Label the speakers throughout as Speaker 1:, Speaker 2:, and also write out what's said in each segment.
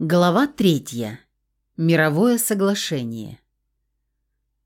Speaker 1: Глава третья. Мировое соглашение.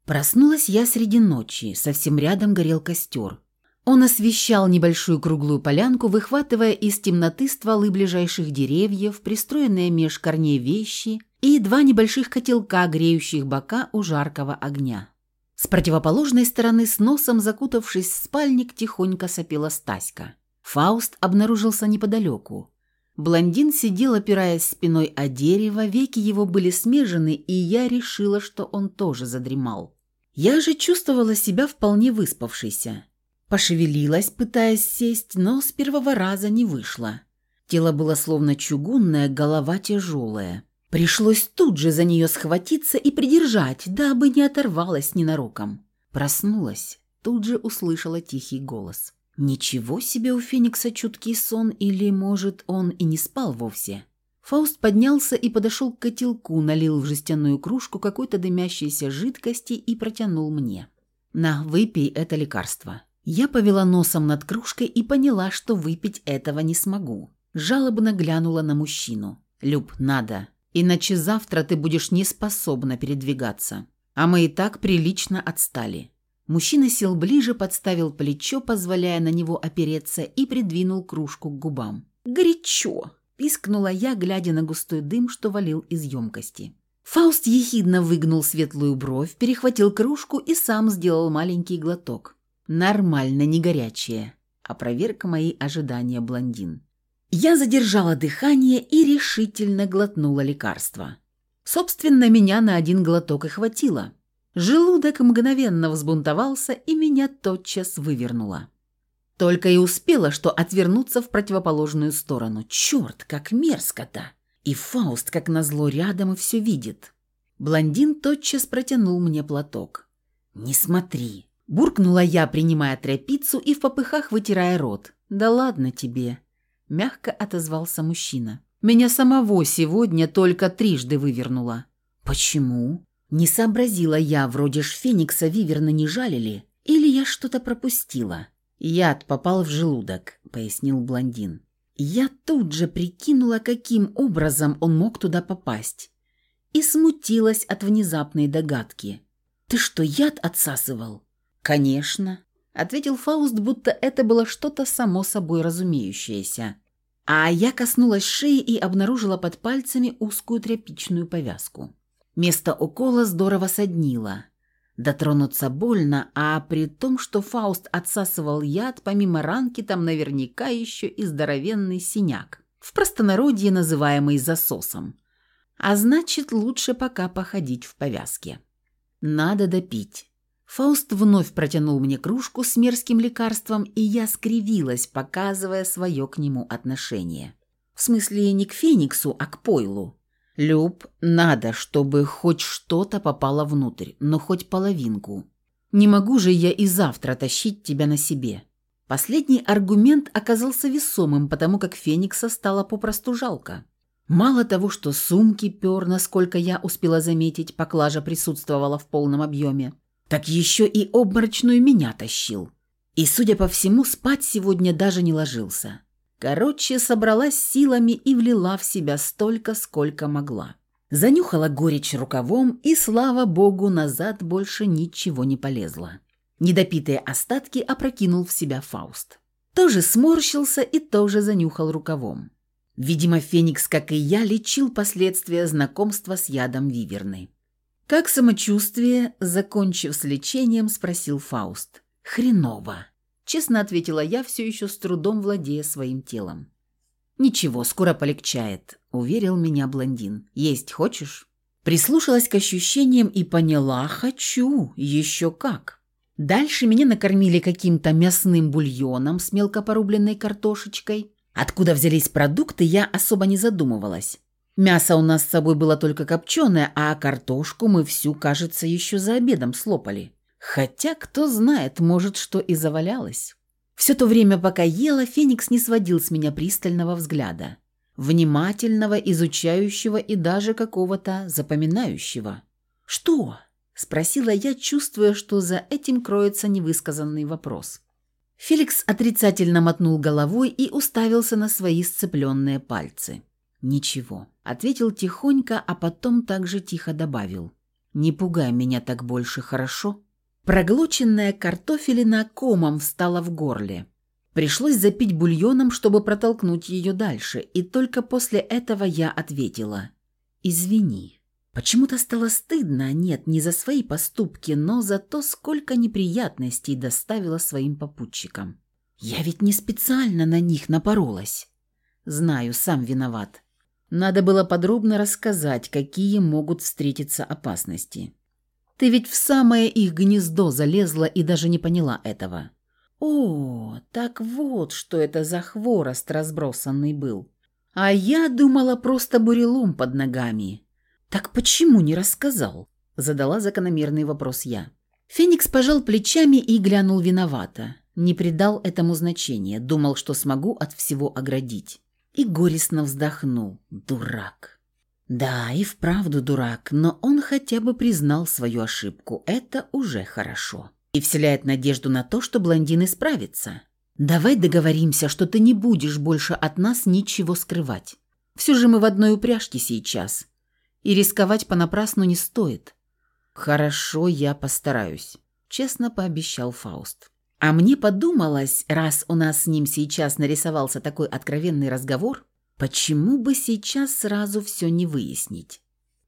Speaker 1: Проснулась я среди ночи, совсем рядом горел костер. Он освещал небольшую круглую полянку, выхватывая из темноты стволы ближайших деревьев, пристроенные меж корней вещи и два небольших котелка, греющих бока у жаркого огня. С противоположной стороны, с носом закутавшись в спальник, тихонько сопела Стаська. Фауст обнаружился неподалеку. Блондин сидел, опираясь спиной о дерево, веки его были смежены, и я решила, что он тоже задремал. Я же чувствовала себя вполне выспавшейся. Пошевелилась, пытаясь сесть, но с первого раза не вышло. Тело было словно чугунное, голова тяжелая. Пришлось тут же за нее схватиться и придержать, дабы не оторвалась ненароком. Проснулась, тут же услышала тихий голос. Ничего себе у Феникса чуткий сон, или, может, он и не спал вовсе. Фауст поднялся и подошел к котелку, налил в жестяную кружку какой-то дымящейся жидкости и протянул мне. «На, выпей это лекарство». Я повела носом над кружкой и поняла, что выпить этого не смогу. Жалобно глянула на мужчину. «Люб, надо. Иначе завтра ты будешь неспособна передвигаться. А мы и так прилично отстали. Мужчина сел ближе, подставил плечо, позволяя на него опереться, и придвинул кружку к губам. «Горячо!» – пискнула я, глядя на густой дым, что валил из емкости. Фауст ехидно выгнул светлую бровь, перехватил кружку и сам сделал маленький глоток. «Нормально, не горячее», – а проверка мои ожидания блондин. Я задержала дыхание и решительно глотнула лекарство. Собственно, меня на один глоток и хватило – Желудок мгновенно взбунтовался и меня тотчас вывернуло. Только и успела, что отвернуться в противоположную сторону. Черт, как мерзко-то! И Фауст, как назло, рядом и все видит. Блондин тотчас протянул мне платок. «Не смотри!» Буркнула я, принимая тряпицу и в попыхах вытирая рот. «Да ладно тебе!» Мягко отозвался мужчина. «Меня самого сегодня только трижды вывернуло». «Почему?» Не сообразила я, вроде ж Феникса Виверна не жалили, или я что-то пропустила. Яд попал в желудок, пояснил блондин. Я тут же прикинула, каким образом он мог туда попасть. И смутилась от внезапной догадки. «Ты что, яд отсасывал?» «Конечно», — ответил Фауст, будто это было что-то само собой разумеющееся. А я коснулась шеи и обнаружила под пальцами узкую тряпичную повязку. Место укола здорово соднило. Дотронуться больно, а при том, что Фауст отсасывал яд, помимо ранки там наверняка еще и здоровенный синяк, в простонародье называемый засосом. А значит, лучше пока походить в повязке. Надо допить. Фауст вновь протянул мне кружку с мерзким лекарством, и я скривилась, показывая свое к нему отношение. В смысле, не к Фениксу, а к Пойлу. «Люб, надо, чтобы хоть что-то попало внутрь, но хоть половинку. Не могу же я и завтра тащить тебя на себе». Последний аргумент оказался весомым, потому как Феникса стало попросту жалко. Мало того, что сумки пер, насколько я успела заметить, поклажа присутствовала в полном объеме, так еще и обморочную меня тащил. И, судя по всему, спать сегодня даже не ложился. Короче, собралась силами и влила в себя столько, сколько могла. Занюхала горечь рукавом, и, слава богу, назад больше ничего не полезло. Недопитые остатки опрокинул в себя Фауст. Тоже сморщился и тоже занюхал рукавом. Видимо, Феникс, как и я, лечил последствия знакомства с ядом Виверны. «Как самочувствие?» – закончив с лечением, спросил Фауст. «Хреново», Честно ответила я, все еще с трудом владея своим телом. «Ничего, скоро полегчает», — уверил меня блондин. «Есть хочешь?» Прислушалась к ощущениям и поняла «хочу, еще как». Дальше меня накормили каким-то мясным бульоном с мелко порубленной картошечкой. Откуда взялись продукты, я особо не задумывалась. Мясо у нас с собой было только копченое, а картошку мы всю, кажется, еще за обедом слопали. Хотя, кто знает, может, что и завалялось. Все то время, пока ела, Феникс не сводил с меня пристального взгляда. Внимательного, изучающего и даже какого-то запоминающего. «Что?» – спросила я, чувствуя, что за этим кроется невысказанный вопрос. Феликс отрицательно мотнул головой и уставился на свои сцепленные пальцы. «Ничего», — ответил тихонько, а потом также тихо добавил. «Не пугай меня так больше, хорошо?» Проглоченная картофелина комом встала в горле. Пришлось запить бульоном, чтобы протолкнуть ее дальше, и только после этого я ответила. «Извини». Почему-то стало стыдно, нет, не за свои поступки, но за то, сколько неприятностей доставила своим попутчикам. Я ведь не специально на них напоролась. Знаю, сам виноват. Надо было подробно рассказать, какие могут встретиться опасности. Ты ведь в самое их гнездо залезла и даже не поняла этого. О, так вот, что это за хворост разбросанный был. А я думала просто бурелом под ногами. Так почему не рассказал? Задала закономерный вопрос я. Феникс пожал плечами и глянул виновато. Не придал этому значения, думал, что смогу от всего оградить и горестно вздохнул. Дурак. Да, и вправду дурак, но он хотя бы признал свою ошибку. Это уже хорошо. И вселяет надежду на то, что блондин исправится. Давай договоримся, что ты не будешь больше от нас ничего скрывать. Все же мы в одной упряжке сейчас. И рисковать понапрасну не стоит. Хорошо, я постараюсь, честно пообещал Фауст. А мне подумалось, раз у нас с ним сейчас нарисовался такой откровенный разговор, почему бы сейчас сразу все не выяснить?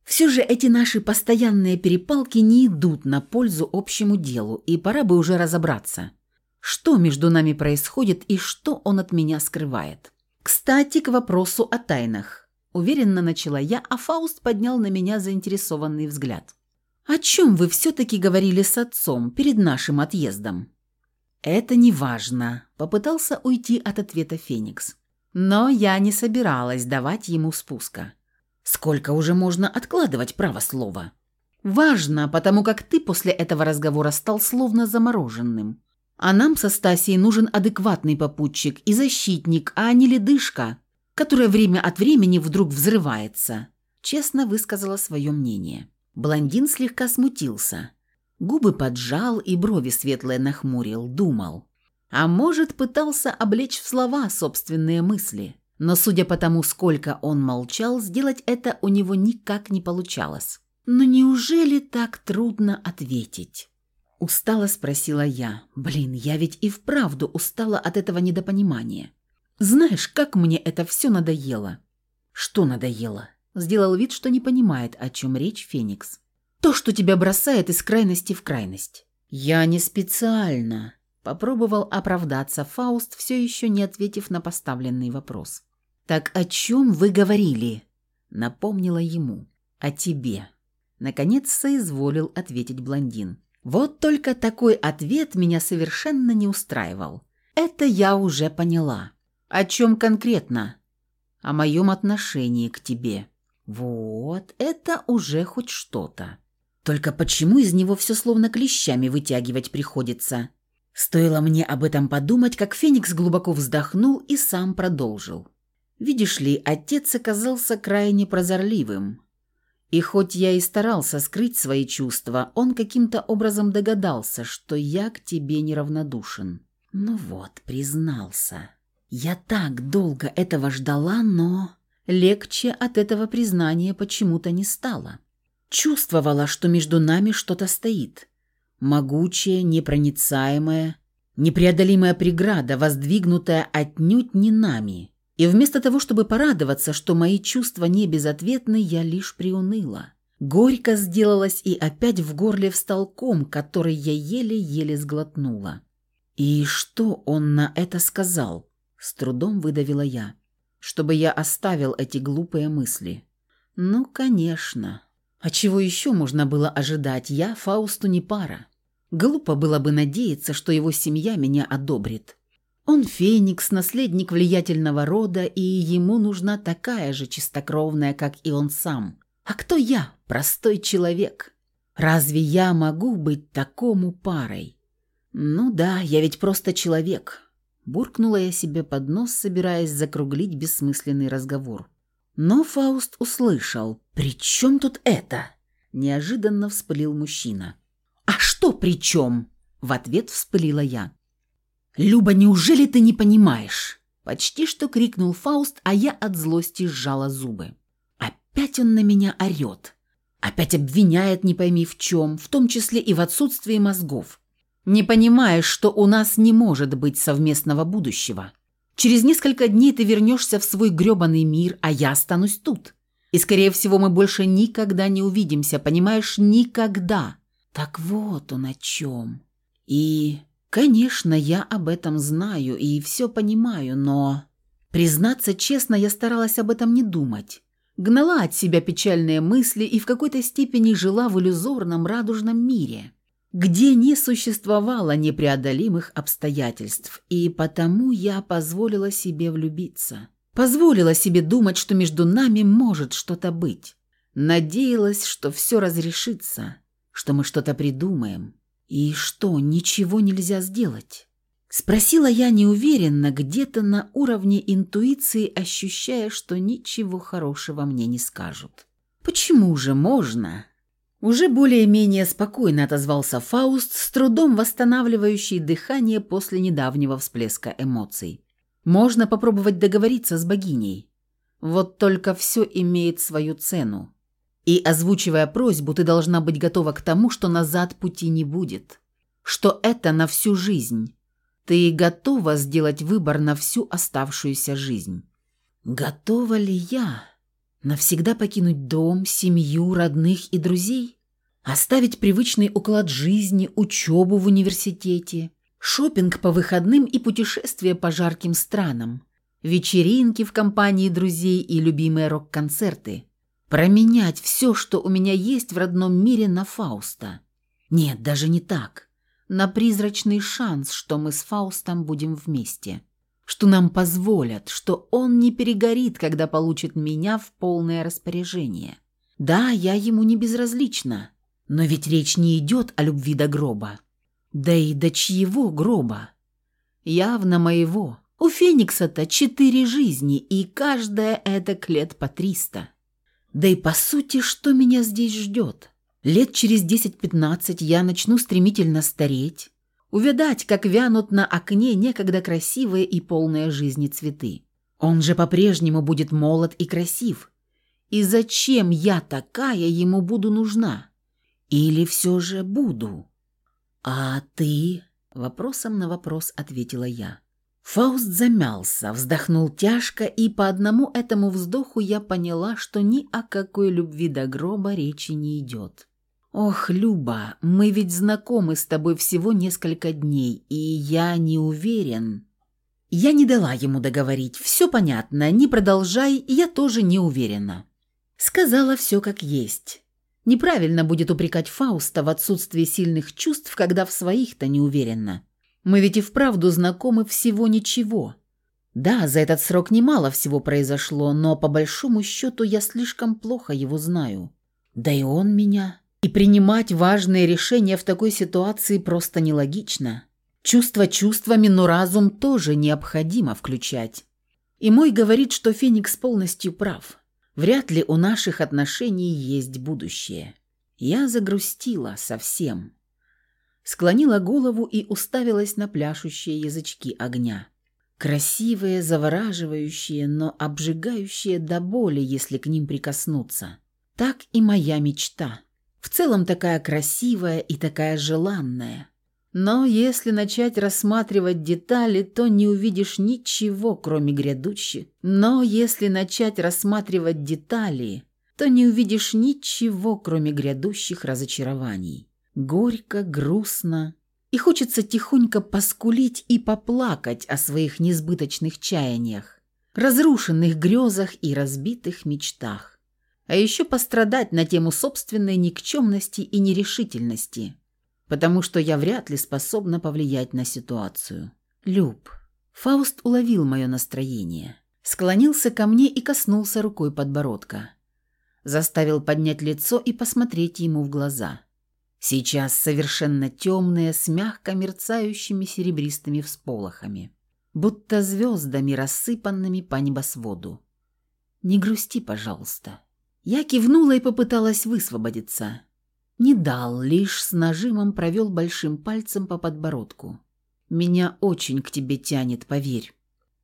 Speaker 1: Все же эти наши постоянные перепалки не идут на пользу общему делу, и пора бы уже разобраться, что между нами происходит и что он от меня скрывает. Кстати, к вопросу о тайнах. Уверенно начала я, а Фауст поднял на меня заинтересованный взгляд. «О чем вы все-таки говорили с отцом перед нашим отъездом?» «Это не важно», – попытался уйти от ответа Феникс. Но я не собиралась давать ему спуска. Сколько уже можно откладывать право слова? Важно, потому как ты после этого разговора стал словно замороженным. А нам со Стасией нужен адекватный попутчик и защитник, а не ледышка, которая время от времени вдруг взрывается. Честно высказала свое мнение. Блондин слегка смутился. Губы поджал и брови светлые нахмурил, думал. А может, пытался облечь в слова собственные мысли. Но судя по тому, сколько он молчал, сделать это у него никак не получалось. «Но неужели так трудно ответить?» Устало спросила я. «Блин, я ведь и вправду устала от этого недопонимания. Знаешь, как мне это все надоело?» «Что надоело?» Сделал вид, что не понимает, о чем речь Феникс. То, что тебя бросает из крайности в крайность. Я не специально. Попробовал оправдаться Фауст, все еще не ответив на поставленный вопрос. «Так о чем вы говорили?» Напомнила ему. «О тебе». Наконец соизволил ответить блондин. Вот только такой ответ меня совершенно не устраивал. Это я уже поняла. О чем конкретно? О моем отношении к тебе. Вот, это уже хоть что-то. Только почему из него все словно клещами вытягивать приходится? Стоило мне об этом подумать, как Феникс глубоко вздохнул и сам продолжил. Видишь ли, отец оказался крайне прозорливым. И хоть я и старался скрыть свои чувства, он каким-то образом догадался, что я к тебе неравнодушен. Ну вот, признался. Я так долго этого ждала, но... Легче от этого признания почему-то не стало. Чувствовала, что между нами что-то стоит. Могучая, непроницаемая, непреодолимая преграда, воздвигнутая отнюдь не нами. И вместо того, чтобы порадоваться, что мои чувства не безответны, я лишь приуныла. Горько сделалось, и опять в горле встал ком, который я еле-еле сглотнула. «И что он на это сказал?» С трудом выдавила я. «Чтобы я оставил эти глупые мысли». «Ну, конечно. А чего еще можно было ожидать? Я Фаусту не пара. Глупо было бы надеяться, что его семья меня одобрит. Он феникс, наследник влиятельного рода, и ему нужна такая же чистокровная, как и он сам. А кто я? Простой человек. Разве я могу быть такому парой? Ну да, я ведь просто человек. Буркнула я себе под нос, собираясь закруглить бессмысленный разговор. Но Фауст услышал. «При чем тут это?» Неожиданно вспылил мужчина. «А что при чем?» В ответ вспылила я. «Люба, неужели ты не понимаешь?» Почти что крикнул Фауст, а я от злости сжала зубы. Опять он на меня орет. Опять обвиняет не пойми в чем, в том числе и в отсутствии мозгов. Не понимаешь, что у нас не может быть совместного будущего. Через несколько дней ты вернешься в свой грёбаный мир, а я останусь тут. И, скорее всего, мы больше никогда не увидимся, понимаешь, никогда. Так вот он о чем. И, конечно, я об этом знаю и все понимаю, но... Признаться честно, я старалась об этом не думать. Гнала от себя печальные мысли и в какой-то степени жила в иллюзорном радужном мире, где не существовало непреодолимых обстоятельств, и потому я позволила себе влюбиться. Позволила себе думать, что между нами может что-то быть. Надеялась, что все разрешится, что мы что-то придумаем. И что, ничего нельзя сделать? Спросила я неуверенно, где-то на уровне интуиции, ощущая, что ничего хорошего мне не скажут. «Почему же можно?» Уже более-менее спокойно отозвался Фауст, с трудом восстанавливающий дыхание после недавнего всплеска эмоций. «Можно попробовать договориться с богиней. Вот только все имеет свою цену. И, озвучивая просьбу, ты должна быть готова к тому, что назад пути не будет. Что это на всю жизнь» Ты готова сделать выбор на всю оставшуюся жизнь? Готова ли я навсегда покинуть дом, семью, родных и друзей? Оставить привычный уклад жизни, учебу в университете, шопинг по выходным и путешествия по жарким странам, вечеринки в компании друзей и любимые рок-концерты. Променять все, что у меня есть в родном мире, на Фауста. Нет, даже не так на призрачный шанс, что мы с Фаустом будем вместе, что нам позволят, что он не перегорит, когда получит меня в полное распоряжение. Да, я ему не безразлична, но ведь речь не идет о любви до гроба. Да и до чьего гроба? Явно моего. У Феникса-то четыре жизни, и каждая это лет по триста. Да и по сути, что меня здесь ждет? Лет через 10-15 я начну стремительно стареть, увидать, как вянут на окне некогда красивые и полные жизни цветы. Он же по-прежнему будет молод и красив. И зачем я такая ему буду нужна? Или все же буду? А ты? Вопросом на вопрос ответила я. Фауст замялся, вздохнул тяжко, и по одному этому вздоху я поняла, что ни о какой любви до гроба речи не идет. «Ох, Люба, мы ведь знакомы с тобой всего несколько дней, и я не уверен...» Я не дала ему договорить. «Все понятно, не продолжай, я тоже не уверена». Сказала все как есть. Неправильно будет упрекать Фауста в отсутствии сильных чувств, когда в своих-то не уверена. Мы ведь и вправду знакомы всего ничего. Да, за этот срок немало всего произошло, но по большому счету я слишком плохо его знаю. Да и он меня. И принимать важные решения в такой ситуации просто нелогично. Чувства чувствами, но разум тоже необходимо включать. И мой говорит, что Феникс полностью прав. Вряд ли у наших отношений есть будущее. Я загрустила совсем. Склонила голову и уставилась на пляшущие язычки огня. Красивые, завораживающие, но обжигающие до боли, если к ним прикоснуться. Так и моя мечта. В целом такая красивая и такая желанная. Но если начать рассматривать детали, то не увидишь ничего, кроме грядущих. Но если начать рассматривать детали, то не увидишь ничего, кроме грядущих разочарований. Горько, грустно, и хочется тихонько поскулить и поплакать о своих несбыточных чаяниях, разрушенных грезах и разбитых мечтах а еще пострадать на тему собственной никчемности и нерешительности, потому что я вряд ли способна повлиять на ситуацию. Люб. Фауст уловил мое настроение, склонился ко мне и коснулся рукой подбородка. Заставил поднять лицо и посмотреть ему в глаза. Сейчас совершенно темные, с мягко мерцающими серебристыми всполохами, будто звездами, рассыпанными по небосводу. «Не грусти, пожалуйста», я кивнула и попыталась высвободиться. Не дал, лишь с нажимом провел большим пальцем по подбородку. «Меня очень к тебе тянет, поверь».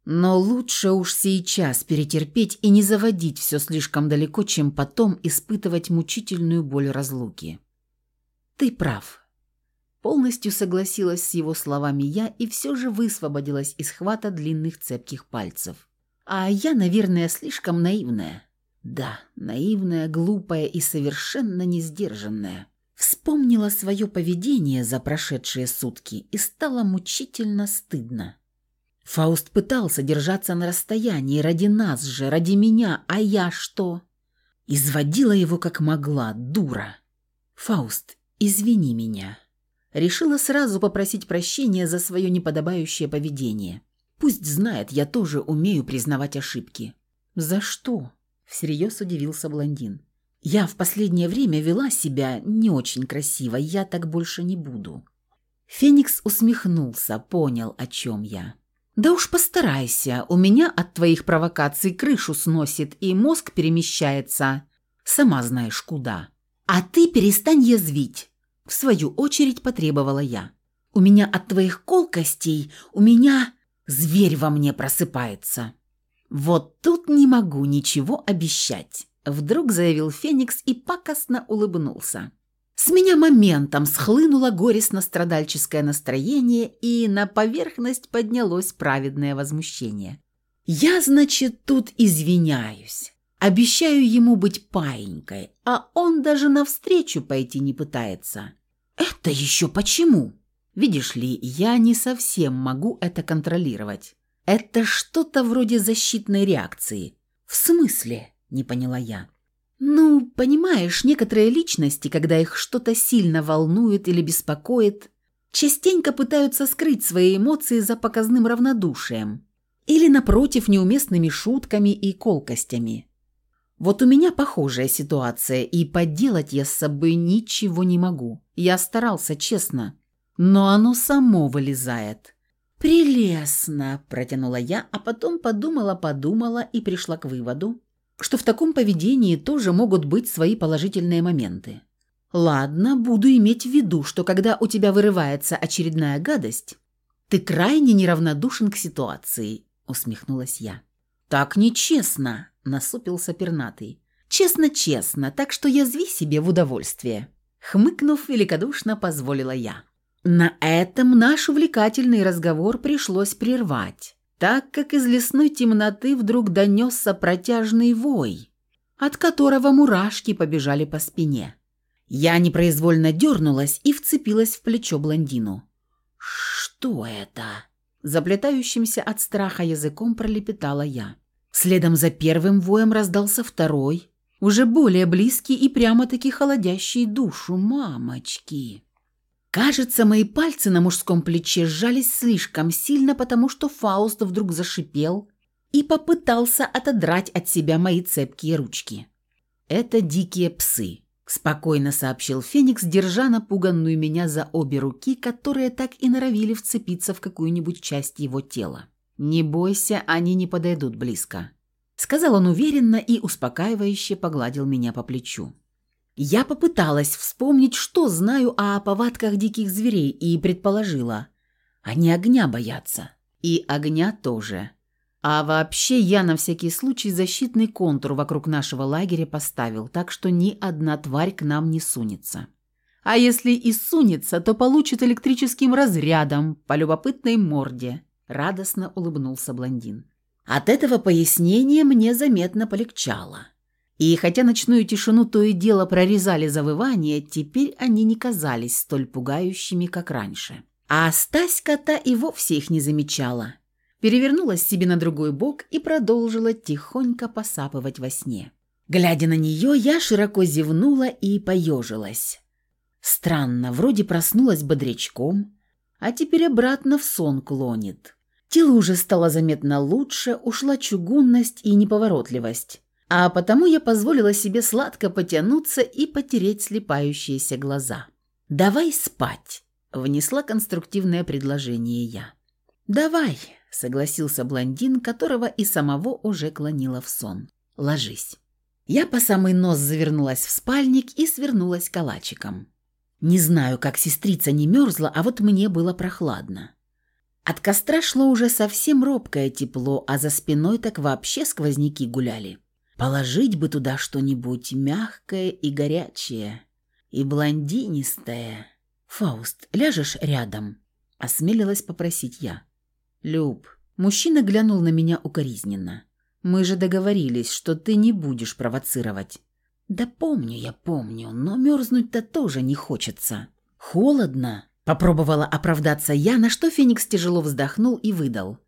Speaker 1: Но лучше уж сейчас перетерпеть и не заводить все слишком далеко, чем потом испытывать мучительную боль разлуки. «Ты прав», Полностью согласилась с его словами я и все же высвободилась из хвата длинных цепких пальцев. А я, наверное, слишком наивная. Да, наивная, глупая и совершенно несдержанная. Вспомнила свое поведение за прошедшие сутки и стало мучительно стыдно. Фауст пытался держаться на расстоянии ради нас же, ради меня, а я что? Изводила его как могла, дура. «Фауст, извини меня» решила сразу попросить прощения за свое неподобающее поведение. Пусть знает, я тоже умею признавать ошибки. «За что?» – всерьез удивился блондин. «Я в последнее время вела себя не очень красиво, я так больше не буду». Феникс усмехнулся, понял, о чем я. «Да уж постарайся, у меня от твоих провокаций крышу сносит и мозг перемещается, сама знаешь куда. А ты перестань язвить, в свою очередь потребовала я. «У меня от твоих колкостей, у меня зверь во мне просыпается». «Вот тут не могу ничего обещать», — вдруг заявил Феникс и пакостно улыбнулся. С меня моментом схлынуло горестно-страдальческое настроение, и на поверхность поднялось праведное возмущение. «Я, значит, тут извиняюсь. Обещаю ему быть паинькой, а он даже навстречу пойти не пытается. Это еще почему? Видишь ли, я не совсем могу это контролировать. Это что-то вроде защитной реакции. В смысле? Не поняла я. Ну, понимаешь, некоторые личности, когда их что-то сильно волнует или беспокоит, частенько пытаются скрыть свои эмоции за показным равнодушием или, напротив, неуместными шутками и колкостями. Вот у меня похожая ситуация, и поделать я с собой ничего не могу. Я старался, честно. Но оно само вылезает. «Прелестно!» – протянула я, а потом подумала-подумала и пришла к выводу, что в таком поведении тоже могут быть свои положительные моменты. «Ладно, буду иметь в виду, что когда у тебя вырывается очередная гадость, ты крайне неравнодушен к ситуации», – усмехнулась я. «Так нечестно!» Насупился пернатый. «Честно-честно, так что язви себе в удовольствие». Хмыкнув, великодушно позволила я. На этом наш увлекательный разговор пришлось прервать, так как из лесной темноты вдруг донесся протяжный вой, от которого мурашки побежали по спине. Я непроизвольно дернулась и вцепилась в плечо блондину. «Что это?» Заплетающимся от страха языком пролепетала я. Следом за первым воем раздался второй, уже более близкий и прямо-таки холодящий душу мамочки. Кажется, мои пальцы на мужском плече сжались слишком сильно, потому что Фауст вдруг зашипел и попытался отодрать от себя мои цепкие ручки. «Это дикие псы», – спокойно сообщил Феникс, держа напуганную меня за обе руки, которые так и норовили вцепиться в какую-нибудь часть его тела. «Не бойся, они не подойдут близко», — сказал он уверенно и успокаивающе погладил меня по плечу. Я попыталась вспомнить, что знаю о повадках диких зверей, и предположила. Они огня боятся. И огня тоже. А вообще я на всякий случай защитный контур вокруг нашего лагеря поставил, так что ни одна тварь к нам не сунется. А если и сунется, то получит электрическим разрядом по любопытной морде. Радостно улыбнулся блондин. От этого пояснения мне заметно полегчало. И хотя ночную тишину то и дело прорезали завывания, теперь они не казались столь пугающими, как раньше. А Стаська-то и вовсе их не замечала. Перевернулась себе на другой бок и продолжила тихонько посапывать во сне. Глядя на нее, я широко зевнула и поежилась. Странно, вроде проснулась бодрячком, а теперь обратно в сон клонит. Тело уже стало заметно лучше, ушла чугунность и неповоротливость. А потому я позволила себе сладко потянуться и потереть слепающиеся глаза. «Давай спать», — внесла конструктивное предложение я. «Давай», — согласился блондин, которого и самого уже клонило в сон. «Ложись». Я по самый нос завернулась в спальник и свернулась калачиком. Не знаю, как сестрица не мерзла, а вот мне было прохладно. От костра шло уже совсем робкое тепло, а за спиной так вообще сквозняки гуляли. Положить бы туда что-нибудь мягкое и горячее, и блондинистое. «Фауст, ляжешь рядом?» – осмелилась попросить я. «Люб». Мужчина глянул на меня укоризненно. «Мы же договорились, что ты не будешь провоцировать». «Да помню я, помню, но мерзнуть-то тоже не хочется. Холодно». Попробовала оправдаться я, на что Феникс тяжело вздохнул и выдал.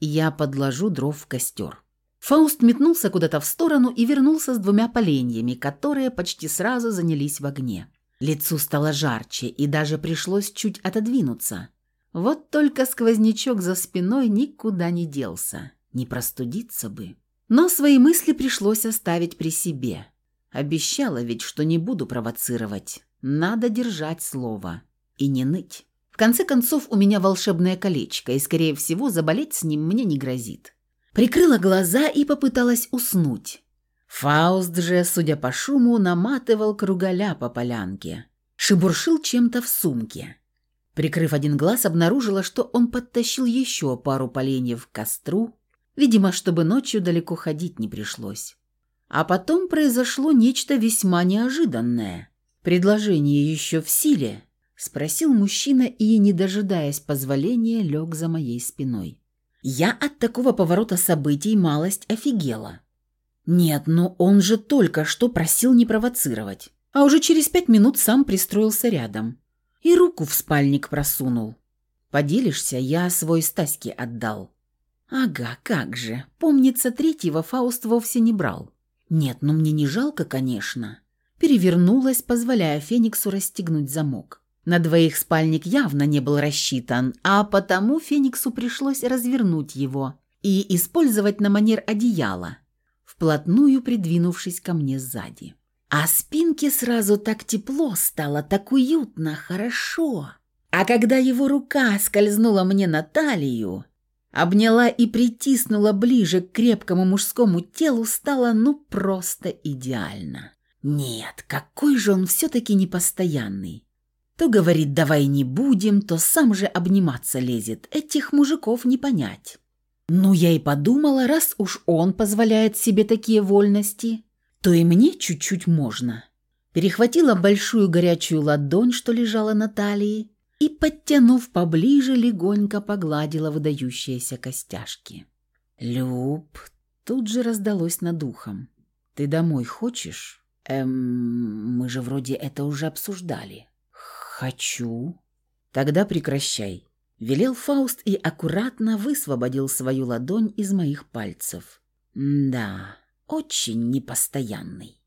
Speaker 1: «Я подложу дров в костер». Фауст метнулся куда-то в сторону и вернулся с двумя поленьями, которые почти сразу занялись в огне. Лицу стало жарче, и даже пришлось чуть отодвинуться. Вот только сквознячок за спиной никуда не делся. Не простудиться бы. Но свои мысли пришлось оставить при себе. Обещала ведь, что не буду провоцировать. Надо держать слово. И не ныть. В конце концов, у меня волшебное колечко, и, скорее всего, заболеть с ним мне не грозит. Прикрыла глаза и попыталась уснуть. Фауст же, судя по шуму, наматывал кругаля по полянке. Шебуршил чем-то в сумке. Прикрыв один глаз, обнаружила, что он подтащил еще пару поленьев к костру, видимо, чтобы ночью далеко ходить не пришлось. А потом произошло нечто весьма неожиданное. «Предложение еще в силе?» – спросил мужчина и, не дожидаясь позволения, лег за моей спиной. Я от такого поворота событий малость офигела. Нет, ну он же только что просил не провоцировать, а уже через пять минут сам пристроился рядом и руку в спальник просунул. Поделишься, я свой Стаське отдал. Ага, как же. Помнится, третьего Фауст вовсе не брал. Нет, ну мне не жалко, конечно. Перевернулась, позволяя Фениксу расстегнуть замок. На двоих спальник явно не был рассчитан, а потому Фениксу пришлось развернуть его и использовать на манер одеяла, вплотную придвинувшись ко мне сзади. А спинке сразу так тепло стало, так уютно, хорошо. А когда его рука скользнула мне на талию, обняла и притиснула ближе к крепкому мужскому телу, стало ну просто идеально. Нет, какой же он все-таки непостоянный. То говорит «давай не будем», то сам же обниматься лезет. Этих мужиков не понять. Ну, я и подумала, раз уж он позволяет себе такие вольности, то и мне чуть-чуть можно. Перехватила большую горячую ладонь, что лежала на талии, и, подтянув поближе, легонько погладила выдающиеся костяшки. «Люб!» Тут же раздалось над ухом. «Ты домой хочешь?» «Эм, мы же вроде это уже обсуждали». «Хочу». «Тогда прекращай», — велел Фауст и аккуратно высвободил свою ладонь из моих пальцев. «Да, очень непостоянный.